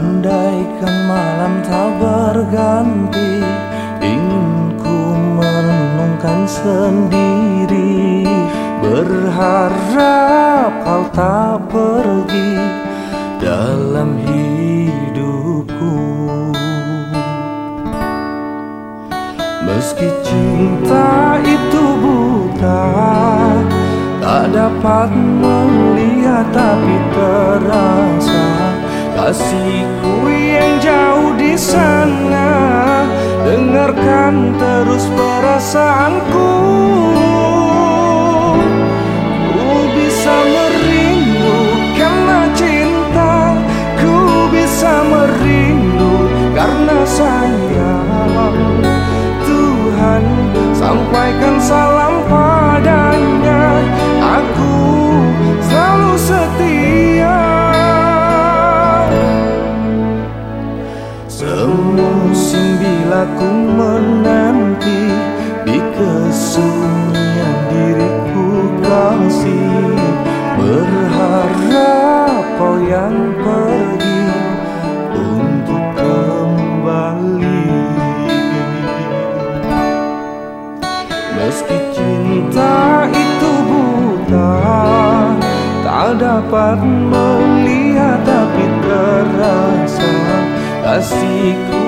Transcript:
Bagaikan malam tak berganti Ingin ku merenungkan sendiri. Berharap kau tak pergi Dalam hidupku. Meski cinta itu buta Tak dapat melihat tapi terasa Kasihku yang jauh di sana Dengarkan terus perasaanku. Ku bisa merindu karena cinta Ku bisa merindu karena sayang Tuhan sampaikan salam Semusim bila ku menanti Di kesunyian diriku kasih. Berharap kau yang pergi Untuk kembali. Meski cinta itu buta Tak dapat melihat tapi terasa Kasihku